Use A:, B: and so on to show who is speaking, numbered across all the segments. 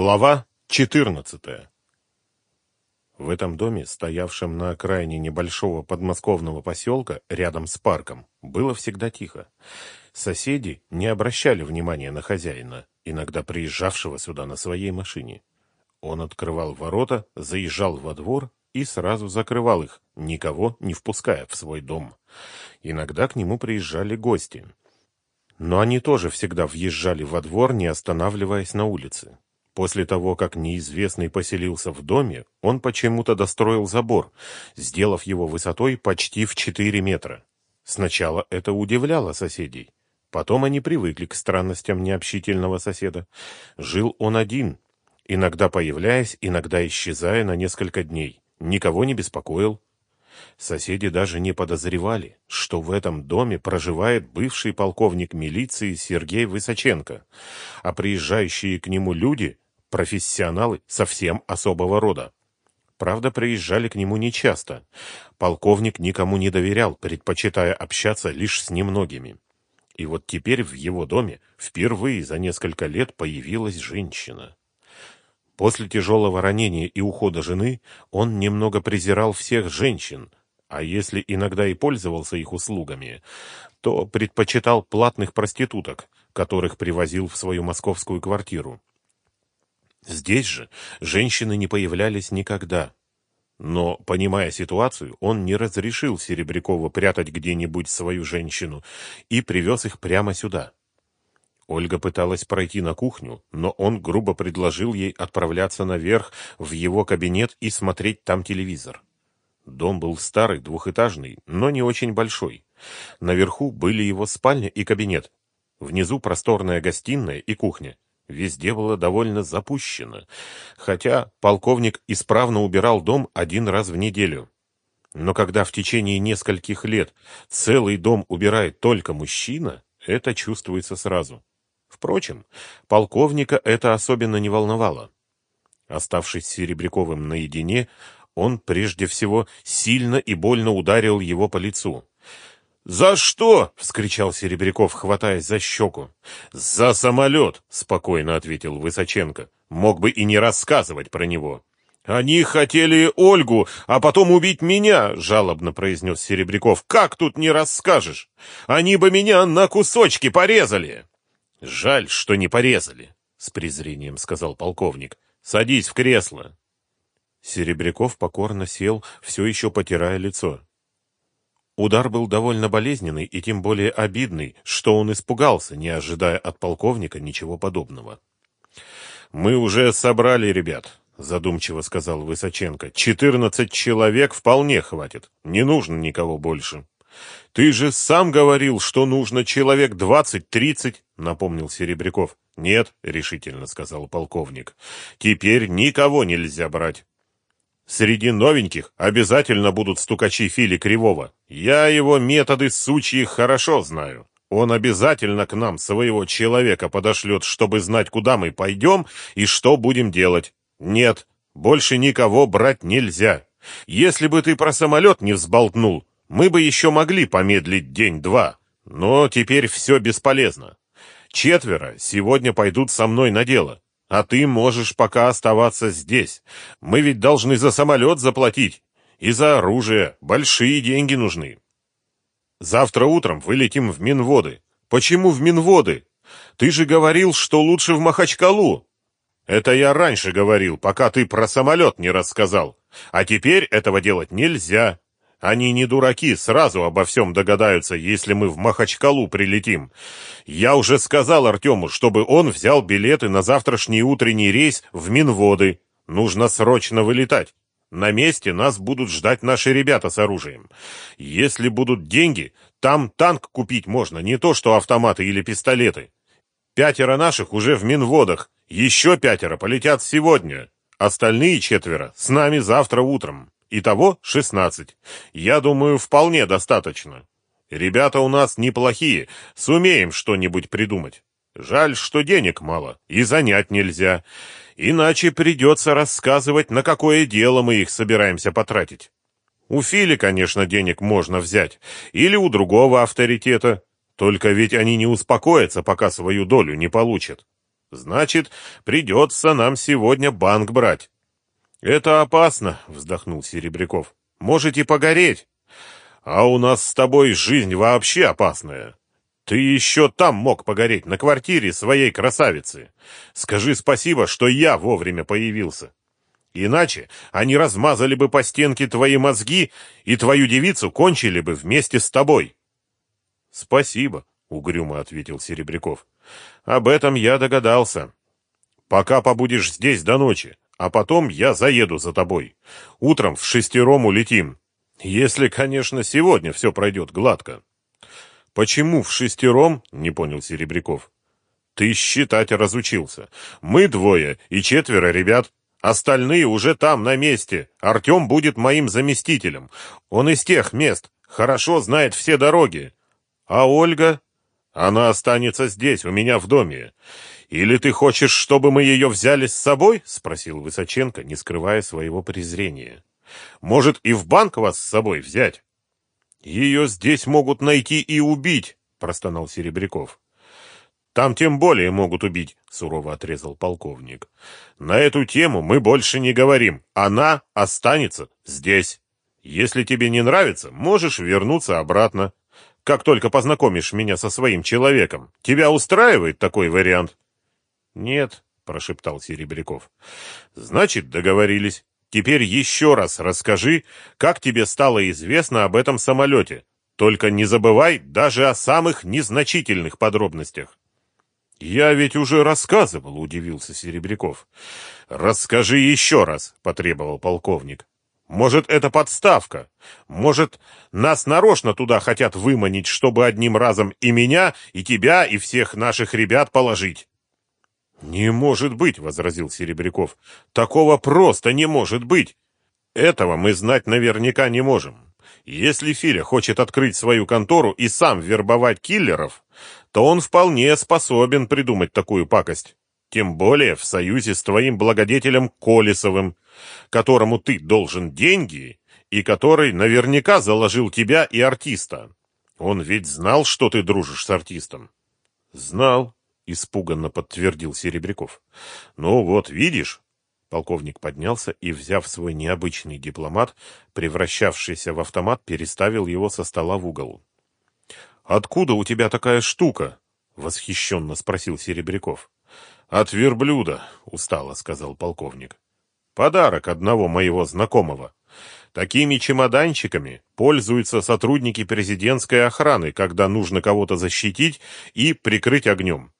A: Глава 14. В этом доме, стоявшем на окраине небольшого подмосковного поселка, рядом с парком, было всегда тихо. Соседи не обращали внимания на хозяина, иногда приезжавшего сюда на своей машине. Он открывал ворота, заезжал во двор и сразу закрывал их, никого не впуская в свой дом. Иногда к нему приезжали гости. Но они тоже всегда въезжали во двор, не останавливаясь на улице. После того, как неизвестный поселился в доме, он почему-то достроил забор, сделав его высотой почти в 4 метра. Сначала это удивляло соседей. Потом они привыкли к странностям необщительного соседа. Жил он один, иногда появляясь, иногда исчезая на несколько дней. Никого не беспокоил. Соседи даже не подозревали, что в этом доме проживает бывший полковник милиции Сергей Высоченко, а приезжающие к нему люди профессионалы совсем особого рода. Правда, приезжали к нему нечасто. Полковник никому не доверял, предпочитая общаться лишь с немногими. И вот теперь в его доме впервые за несколько лет появилась женщина. После тяжелого ранения и ухода жены он немного презирал всех женщин, а если иногда и пользовался их услугами, то предпочитал платных проституток, которых привозил в свою московскую квартиру. Здесь же женщины не появлялись никогда. Но, понимая ситуацию, он не разрешил Серебрякову прятать где-нибудь свою женщину и привез их прямо сюда. Ольга пыталась пройти на кухню, но он грубо предложил ей отправляться наверх в его кабинет и смотреть там телевизор. Дом был старый, двухэтажный, но не очень большой. Наверху были его спальня и кабинет. Внизу просторная гостиная и кухня. Везде было довольно запущено, хотя полковник исправно убирал дом один раз в неделю. Но когда в течение нескольких лет целый дом убирает только мужчина, это чувствуется сразу. Впрочем, полковника это особенно не волновало. Оставшись с Серебряковым наедине, он прежде всего сильно и больно ударил его по лицу. «За что?» — вскричал Серебряков, хватаясь за щеку. «За самолет!» — спокойно ответил Высоченко. «Мог бы и не рассказывать про него». «Они хотели Ольгу, а потом убить меня!» — жалобно произнес Серебряков. «Как тут не расскажешь? Они бы меня на кусочки порезали!» «Жаль, что не порезали», — с презрением сказал полковник. «Садись в кресло». Серебряков покорно сел, все еще потирая лицо. Удар был довольно болезненный и тем более обидный, что он испугался, не ожидая от полковника ничего подобного. «Мы уже собрали ребят», — задумчиво сказал Высоченко. «Четырнадцать человек вполне хватит. Не нужно никого больше». «Ты же сам говорил, что нужно человек двадцать-тридцать», — напомнил Серебряков. «Нет», — решительно сказал полковник. «Теперь никого нельзя брать. Среди новеньких обязательно будут стукачи Фили Кривого. Я его методы сучьи хорошо знаю. Он обязательно к нам своего человека подошлет, чтобы знать, куда мы пойдем и что будем делать. Нет, больше никого брать нельзя. Если бы ты про самолет не взболтнул, мы бы еще могли помедлить день-два. Но теперь все бесполезно. Четверо сегодня пойдут со мной на дело. А ты можешь пока оставаться здесь. Мы ведь должны за самолет заплатить. И за оружие. Большие деньги нужны. Завтра утром вылетим в Минводы. Почему в Минводы? Ты же говорил, что лучше в Махачкалу. Это я раньше говорил, пока ты про самолет не рассказал. А теперь этого делать нельзя. Они не дураки, сразу обо всем догадаются, если мы в Махачкалу прилетим. Я уже сказал Артему, чтобы он взял билеты на завтрашний утренний рейс в Минводы. Нужно срочно вылетать. На месте нас будут ждать наши ребята с оружием. Если будут деньги, там танк купить можно, не то что автоматы или пистолеты. Пятеро наших уже в Минводах, еще пятеро полетят сегодня. Остальные четверо с нами завтра утром. Итого 16. Я думаю, вполне достаточно. Ребята у нас неплохие, сумеем что-нибудь придумать. Жаль, что денег мало, и занять нельзя. Иначе придется рассказывать, на какое дело мы их собираемся потратить. У Фили, конечно, денег можно взять, или у другого авторитета. Только ведь они не успокоятся, пока свою долю не получат. Значит, придется нам сегодня банк брать. Это опасно, вздохнул Серебряков. Можете погореть. А у нас с тобой жизнь вообще опасная. Ты еще там мог погореть, на квартире своей красавицы. Скажи спасибо, что я вовремя появился. Иначе они размазали бы по стенке твои мозги, и твою девицу кончили бы вместе с тобой. — Спасибо, — угрюмо ответил Серебряков. — Об этом я догадался. Пока побудешь здесь до ночи, а потом я заеду за тобой. Утром в шестером улетим. Если, конечно, сегодня все пройдет гладко. — Почему в шестером? — не понял Серебряков. — Ты считать разучился. Мы двое и четверо ребят. Остальные уже там, на месте. Артем будет моим заместителем. Он из тех мест, хорошо знает все дороги. А Ольга? Она останется здесь, у меня в доме. Или ты хочешь, чтобы мы ее взяли с собой? Спросил Высоченко, не скрывая своего презрения. Может, и в банк вас с собой взять? Ее здесь могут найти и убить, простонал Серебряков. Там тем более могут убить, сурово отрезал полковник. На эту тему мы больше не говорим. Она останется здесь. Если тебе не нравится, можешь вернуться обратно. Как только познакомишь меня со своим человеком. Тебя устраивает такой вариант? Нет, прошептал Серебряков. Значит, договорились. Теперь еще раз расскажи, как тебе стало известно об этом самолете. Только не забывай даже о самых незначительных подробностях. «Я ведь уже рассказывал», — удивился Серебряков. «Расскажи еще раз», — потребовал полковник. «Может, это подставка? Может, нас нарочно туда хотят выманить, чтобы одним разом и меня, и тебя, и всех наших ребят положить?» «Не может быть», — возразил Серебряков. «Такого просто не может быть. Этого мы знать наверняка не можем. Если Филя хочет открыть свою контору и сам вербовать киллеров, то он вполне способен придумать такую пакость. Тем более в союзе с твоим благодетелем Колесовым, которому ты должен деньги и который наверняка заложил тебя и артиста. Он ведь знал, что ты дружишь с артистом. Знал, испуганно подтвердил Серебряков. Ну вот, видишь, Полковник поднялся и, взяв свой необычный дипломат, превращавшийся в автомат, переставил его со стола в угол. «Откуда у тебя такая штука?» — восхищенно спросил Серебряков. «От верблюда», — устало сказал полковник. «Подарок одного моего знакомого. Такими чемоданчиками пользуются сотрудники президентской охраны, когда нужно кого-то защитить и прикрыть огнем.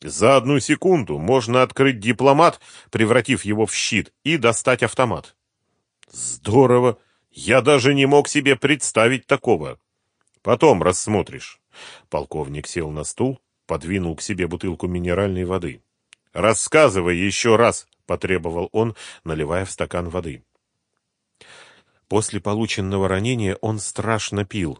A: За одну секунду можно открыть дипломат, превратив его в щит, и достать автомат. Здорово! Я даже не мог себе представить такого. Потом рассмотришь. Полковник сел на стул, подвинул к себе бутылку минеральной воды. Рассказывай еще раз, потребовал он, наливая в стакан воды. После полученного ранения он страшно пил.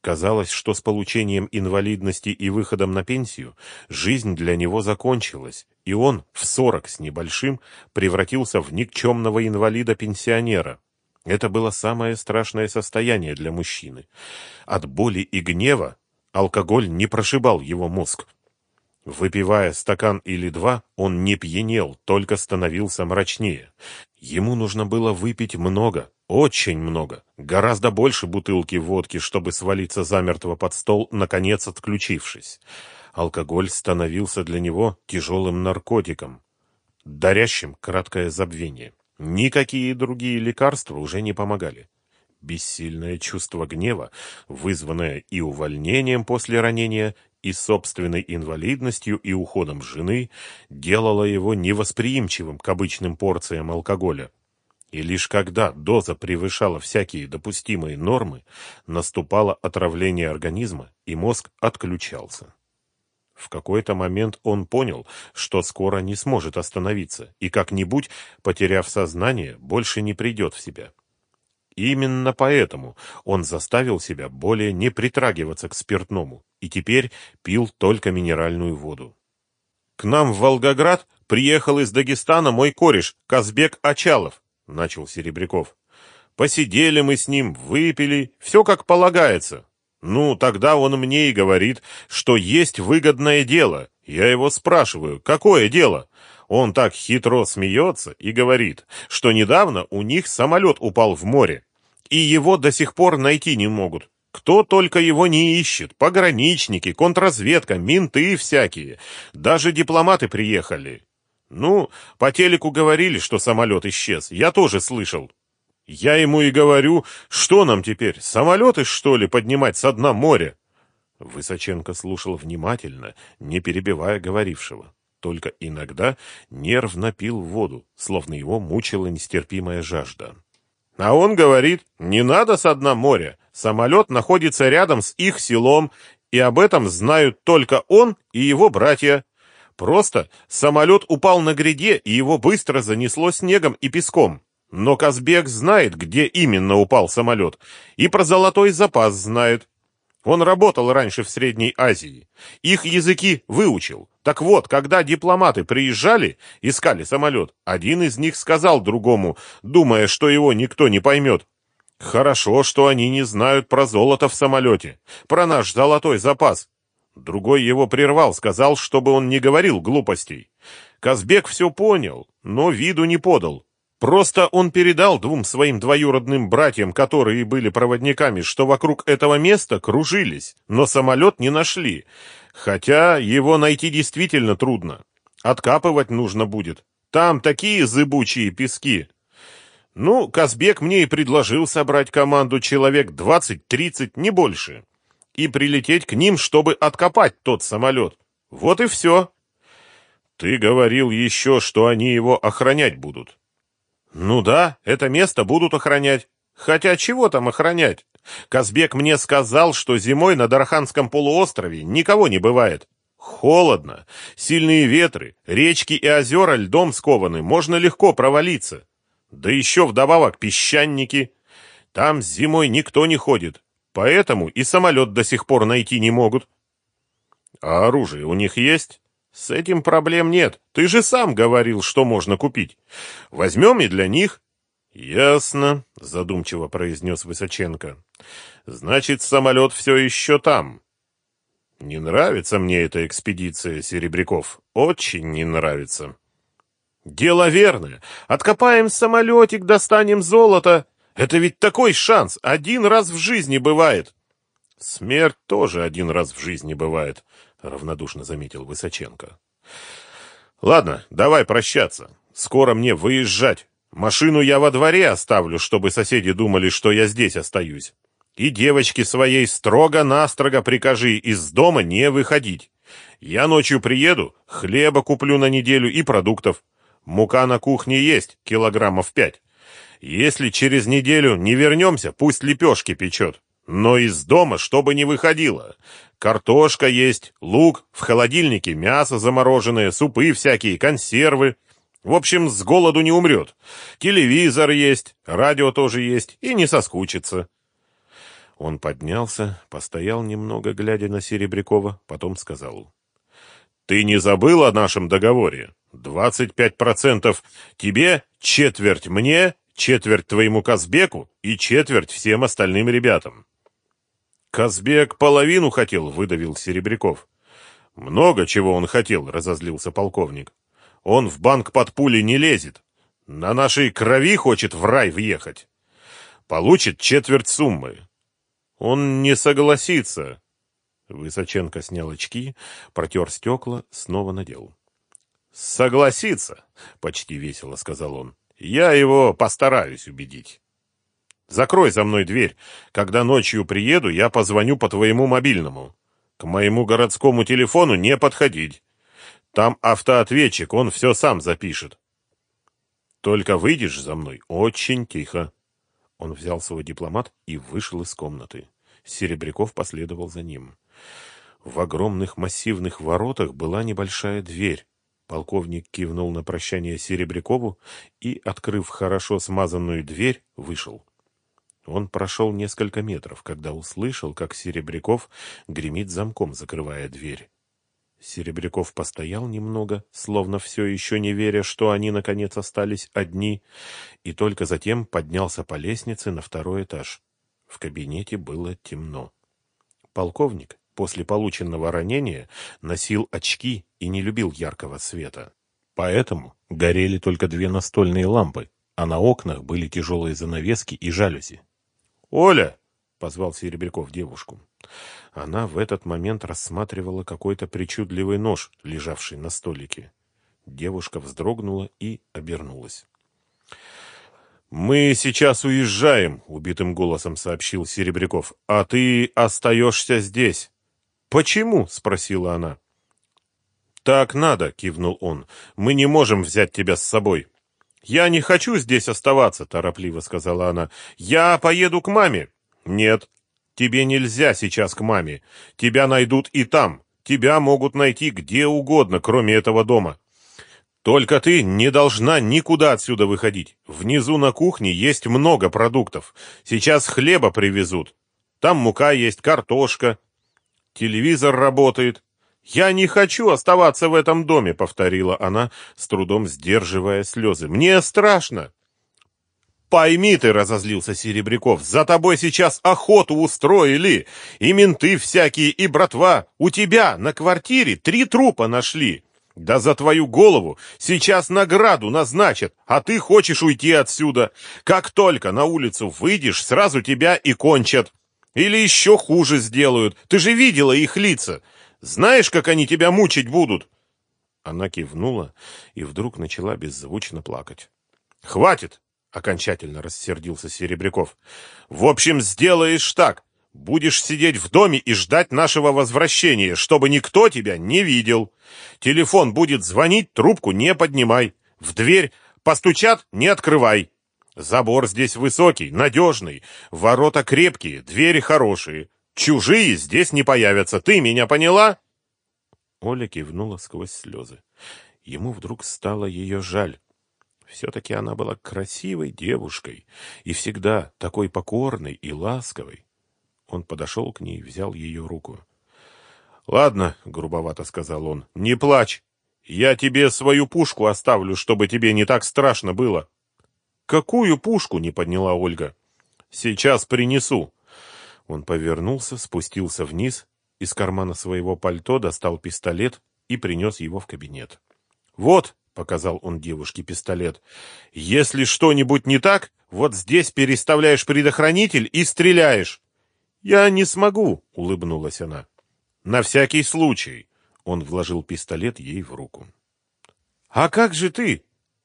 A: Казалось, что с получением инвалидности и выходом на пенсию жизнь для него закончилась, и он в сорок с небольшим превратился в никчемного инвалида-пенсионера. Это было самое страшное состояние для мужчины. От боли и гнева алкоголь не прошибал его мозг. Выпивая стакан или два, он не пьянел, только становился мрачнее. Ему нужно было выпить много, очень много. Гораздо больше бутылки водки, чтобы свалиться замертво под стол, наконец отключившись. Алкоголь становился для него тяжелым наркотиком, дарящим краткое забвение. Никакие другие лекарства уже не помогали. Бессильное чувство гнева, вызванное и увольнением после ранения, и собственной инвалидностью, и уходом жены, делало его невосприимчивым к обычным порциям алкоголя. И лишь когда доза превышала всякие допустимые нормы, наступало отравление организма, и мозг отключался. В какой-то момент он понял, что скоро не сможет остановиться, и как-нибудь, потеряв сознание, больше не придет в себя. Именно поэтому он заставил себя более не притрагиваться к спиртному, и теперь пил только минеральную воду. К нам в Волгоград приехал из Дагестана мой кореш Казбек Ачалов, — начал Серебряков. «Посидели мы с ним, выпили, все как полагается. Ну, тогда он мне и говорит, что есть выгодное дело. Я его спрашиваю, какое дело? Он так хитро смеется и говорит, что недавно у них самолет упал в море, и его до сих пор найти не могут. Кто только его не ищет. Пограничники, контрразведка, менты всякие. Даже дипломаты приехали. Ну, по телеку говорили, что самолет исчез. Я тоже слышал. Я ему и говорю, что нам теперь, самолеты, что ли, поднимать с дна моря? Высоченко слушал внимательно, не перебивая говорившего только иногда нервно пил воду, словно его мучила нестерпимая жажда. А он говорит, не надо с дна моря, самолет находится рядом с их селом, и об этом знают только он и его братья. Просто самолет упал на гряде, и его быстро занесло снегом и песком. Но Казбек знает, где именно упал самолет, и про золотой запас знает. Он работал раньше в Средней Азии. Их языки выучил. Так вот, когда дипломаты приезжали, искали самолет, один из них сказал другому, думая, что его никто не поймет. Хорошо, что они не знают про золото в самолете, про наш золотой запас. Другой его прервал, сказал, чтобы он не говорил глупостей. Казбек все понял, но виду не подал. Просто он передал двум своим двоюродным братьям, которые были проводниками, что вокруг этого места кружились, но самолет не нашли. Хотя его найти действительно трудно. Откапывать нужно будет. Там такие зыбучие пески. Ну, Казбек мне и предложил собрать команду человек 20-30, не больше. И прилететь к ним, чтобы откопать тот самолет. Вот и все. Ты говорил еще, что они его охранять будут. Ну да, это место будут охранять. Хотя чего там охранять? Казбек мне сказал, что зимой на Дарханском полуострове никого не бывает. Холодно, сильные ветры, речки и озера льдом скованы, можно легко провалиться. Да еще вдобавок песчаники. Там зимой никто не ходит, поэтому и самолет до сих пор найти не могут. А оружие у них есть? С этим проблем нет. Ты же сам говорил, что можно купить. Возьмем и для них. Ясно, задумчиво произнес Высоченко. Значит, самолет все еще там. Не нравится мне эта экспедиция, Серебряков. Очень не нравится. Дело верное. Откопаем самолетик, достанем золото. Это ведь такой шанс. Один раз в жизни бывает. Смерть тоже один раз в жизни бывает. — равнодушно заметил Высоченко. «Ладно, давай прощаться. Скоро мне выезжать. Машину я во дворе оставлю, чтобы соседи думали, что я здесь остаюсь. И девочке своей строго-настрого прикажи из дома не выходить. Я ночью приеду, хлеба куплю на неделю и продуктов. Мука на кухне есть, килограммов пять. Если через неделю не вернемся, пусть лепешки печет. Но из дома, чтобы не выходило. Картошка есть, лук, в холодильнике мясо замороженное, супы всякие, консервы. В общем, с голоду не умрет. Телевизор есть, радио тоже есть, и не соскучится. Он поднялся, постоял немного, глядя на Серебрякова, потом сказал. «Ты не забыл о нашем договоре? Двадцать пять процентов тебе, четверть мне, четверть твоему Казбеку и четверть всем остальным ребятам. Казбек половину хотел, выдавил Серебряков. Много чего он хотел, разозлился полковник. Он в банк под пули не лезет. На нашей крови хочет в рай въехать. Получит четверть суммы. Он не согласится. Высоченко снял очки, протер стекла, снова надел. «Согласится», — почти весело сказал он. «Я его постараюсь убедить». Закрой за мной дверь. Когда ночью приеду, я позвоню по твоему мобильному. К моему городскому телефону не подходить. Там автоответчик, он все сам запишет. Только выйдешь за мной очень тихо. Он взял свой дипломат и вышел из комнаты. Серебряков последовал за ним. В огромных массивных воротах была небольшая дверь. Полковник кивнул на прощание Серебрякову и, открыв хорошо смазанную дверь, вышел. Он прошел несколько метров, когда услышал, как Серебряков гремит замком, закрывая дверь. Серебряков постоял немного, словно все еще не веря, что они, наконец, остались одни, и только затем поднялся по лестнице на второй этаж. В кабинете было темно. Полковник после полученного ранения носил очки и не любил яркого света. Поэтому горели только две настольные лампы, а на окнах были тяжелые занавески и жалюзи. «Оля!» — позвал Серебряков девушку. Она в этот момент рассматривала какой-то причудливый нож, лежавший на столике. Девушка вздрогнула и обернулась. «Мы сейчас уезжаем», — убитым голосом сообщил Серебряков. «А ты остаешься здесь». «Почему?» — спросила она. «Так надо», — кивнул он. «Мы не можем взять тебя с собой». «Я не хочу здесь оставаться», — торопливо сказала она. «Я поеду к маме». «Нет, тебе нельзя сейчас к маме. Тебя найдут и там. Тебя могут найти где угодно, кроме этого дома. Только ты не должна никуда отсюда выходить. Внизу на кухне есть много продуктов. Сейчас хлеба привезут. Там мука есть, картошка. Телевизор работает. Я не хочу оставаться в этом доме, повторила она, с трудом сдерживая слезы. Мне страшно. Пойми ты, разозлился Серебряков, за тобой сейчас охоту устроили. И менты всякие, и братва. У тебя на квартире три трупа нашли. Да за твою голову сейчас награду назначат, а ты хочешь уйти отсюда. Как только на улицу выйдешь, сразу тебя и кончат. Или еще хуже сделают. Ты же видела их лица. Знаешь, как они тебя мучить будут?» Она кивнула и вдруг начала беззвучно плакать. «Хватит!» — окончательно рассердился Серебряков. «В общем, сделаешь так. Будешь сидеть в доме и ждать нашего возвращения, чтобы никто тебя не видел. Телефон будет звонить, трубку не поднимай. В дверь постучат, не открывай. Забор здесь высокий, надежный, ворота крепкие, двери хорошие. Чужие здесь не появятся, ты меня поняла?» Оля кивнула сквозь слезы. Ему вдруг стало ее жаль. Все-таки она была красивой девушкой и всегда такой покорной и ласковой. Он подошел к ней, взял ее руку. «Ладно», — грубовато сказал он, — «не плачь. Я тебе свою пушку оставлю, чтобы тебе не так страшно было». «Какую пушку?» — не подняла Ольга. «Сейчас принесу». Он повернулся, спустился вниз, из кармана своего пальто достал пистолет и принес его в кабинет. «Вот», — показал он девушке пистолет, — «если что-нибудь не так, вот здесь переставляешь предохранитель и стреляешь». «Я не смогу», — улыбнулась она. «На всякий случай», — он вложил пистолет ей в руку. «А как же ты?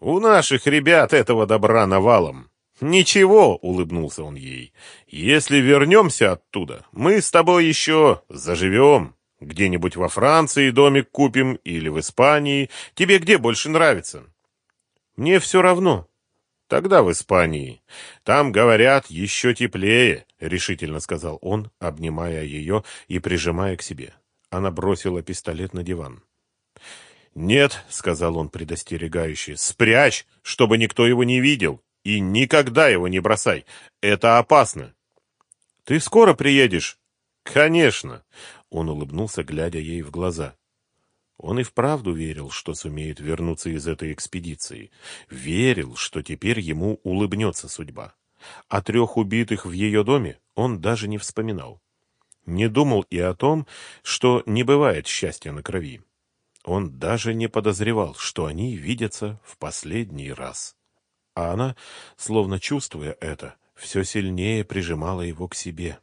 A: У наших ребят этого добра навалом». «Ничего», — улыбнулся он ей, — «если вернемся оттуда, мы с тобой еще заживем. Где-нибудь во Франции домик купим или в Испании. Тебе где больше нравится?» «Мне все равно», Тогда в Испании. Там, говорят, еще теплее, — решительно сказал он, обнимая ее и прижимая к себе. Она бросила пистолет на диван. «Нет», — сказал он предостерегающе, — «спрячь, чтобы никто его не видел, и никогда его не бросай. Это опасно». «Ты скоро приедешь?» «Конечно», — он улыбнулся, глядя ей в глаза. Он и вправду верил, что сумеет вернуться из этой экспедиции. Верил, что теперь ему улыбнется судьба. О трех убитых в ее доме он даже не вспоминал. Не думал и о том, что не бывает счастья на крови. Он даже не подозревал, что они видятся в последний раз. А она, словно чувствуя это, все сильнее прижимала его к себе.